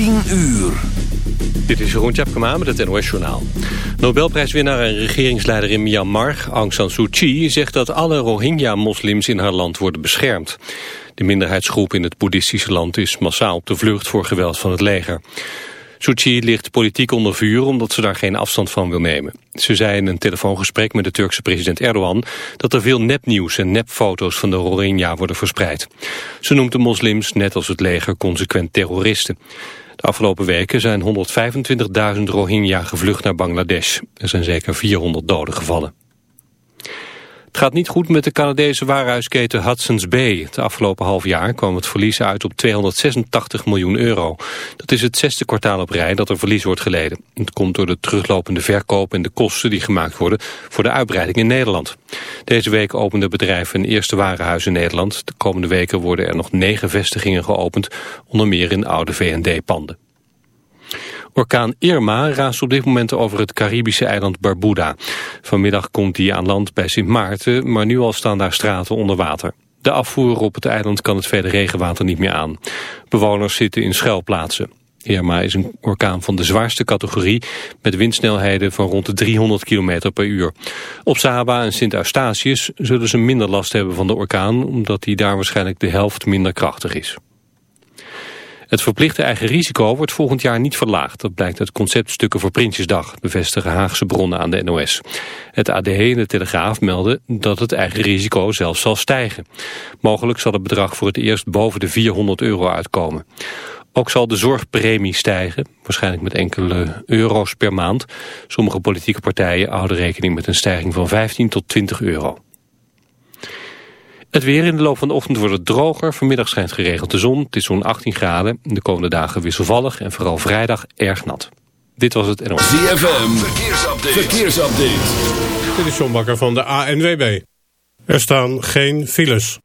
10 uur. Dit is Jeroen Tjepkema met het NOS Journaal. Nobelprijswinnaar en regeringsleider in Myanmar, Aung San Suu Kyi... zegt dat alle Rohingya-moslims in haar land worden beschermd. De minderheidsgroep in het boeddhistische land is massaal op de vlucht voor geweld van het leger. Suu Kyi ligt politiek onder vuur omdat ze daar geen afstand van wil nemen. Ze zei in een telefoongesprek met de Turkse president Erdogan... dat er veel nepnieuws en nepfoto's van de Rohingya worden verspreid. Ze noemt de moslims, net als het leger, consequent terroristen. De afgelopen weken zijn 125.000 Rohingya gevlucht naar Bangladesh. Er zijn zeker 400 doden gevallen. Het gaat niet goed met de Canadese warenhuisketen Hudson's Bay. Het afgelopen half jaar kwam het verlies uit op 286 miljoen euro. Dat is het zesde kwartaal op rij dat er verlies wordt geleden. Het komt door de teruglopende verkoop en de kosten die gemaakt worden voor de uitbreiding in Nederland. Deze week opende het bedrijf een eerste warenhuis in Nederland. De komende weken worden er nog negen vestigingen geopend, onder meer in oude V&D-panden. Orkaan Irma raast op dit moment over het Caribische eiland Barbuda. Vanmiddag komt die aan land bij Sint Maarten, maar nu al staan daar straten onder water. De afvoer op het eiland kan het verder regenwater niet meer aan. Bewoners zitten in schuilplaatsen. Irma is een orkaan van de zwaarste categorie... met windsnelheden van rond de 300 km per uur. Op Saba en Sint Eustatius zullen ze minder last hebben van de orkaan... omdat die daar waarschijnlijk de helft minder krachtig is. Het verplichte eigen risico wordt volgend jaar niet verlaagd. Dat blijkt uit conceptstukken voor Prinsjesdag, bevestigen Haagse bronnen aan de NOS. Het AD en de Telegraaf melden dat het eigen risico zelfs zal stijgen. Mogelijk zal het bedrag voor het eerst boven de 400 euro uitkomen. Ook zal de zorgpremie stijgen, waarschijnlijk met enkele euro's per maand. Sommige politieke partijen houden rekening met een stijging van 15 tot 20 euro. Het weer in de loop van de ochtend wordt het droger. Vanmiddag schijnt geregeld de zon. Het is zo'n 18 graden. De komende dagen wisselvallig en vooral vrijdag erg nat. Dit was het NOS. ZFM, verkeersupdate. verkeersupdate. Dit is John Bakker van de ANWB. Er staan geen files.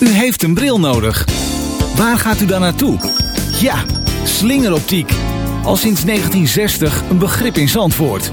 U heeft een bril nodig. Waar gaat u dan naartoe? Ja, slingeroptiek. Al sinds 1960 een begrip in Zandvoort.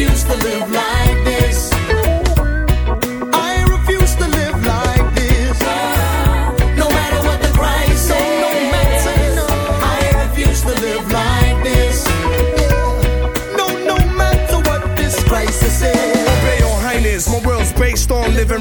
refuse to live like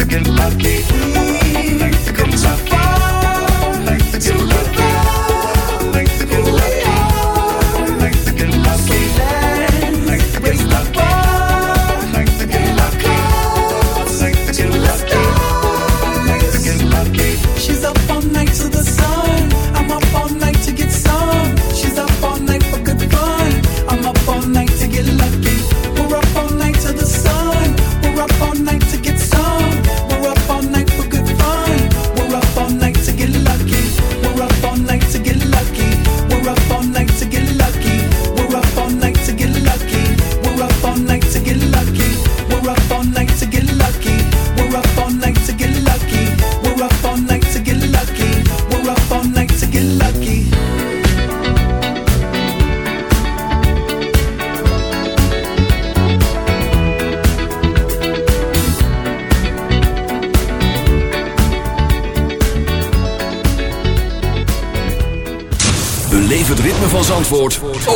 Mexican lucky.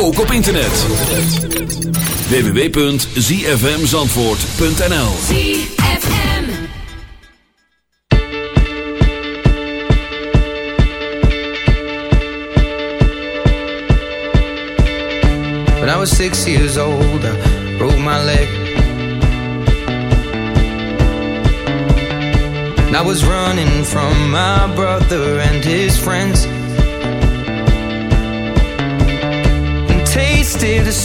ook op internet. www.zfmzandvoort.nl When I was six years old, I broke my leg. And I was running from my brother and his friends.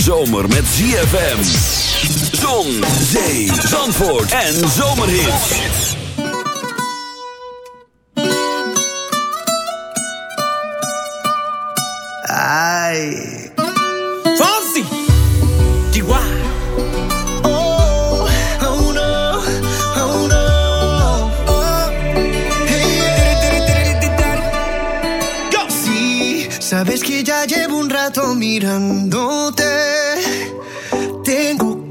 Hete zomer met ZFM. Zon, zee, zandvoort en zomerhits. Ay. Fonsi. Chihuahua. Oh, oh no, oh no. Oh. Hey, Go. Sí, sabes que ya llevo un rato mirándote.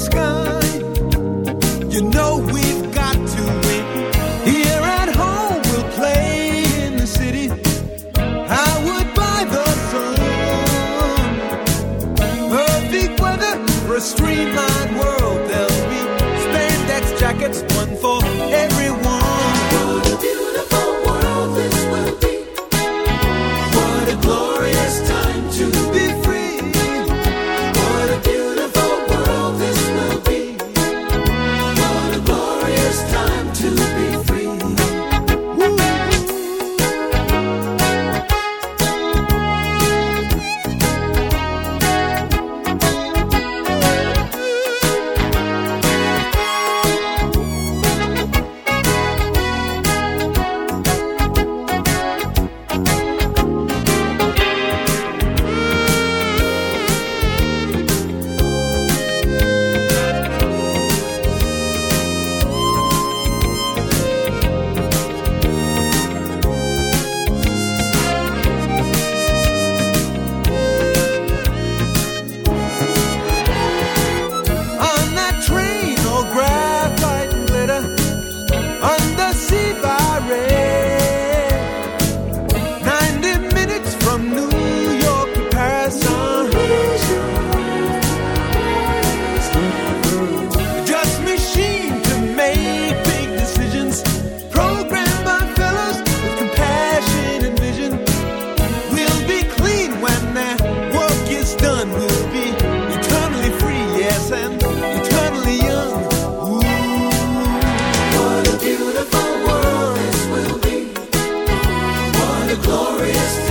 Sky. glorious.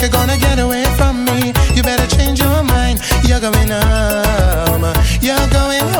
you're gonna get away from me. You better change your mind. You're going home You're going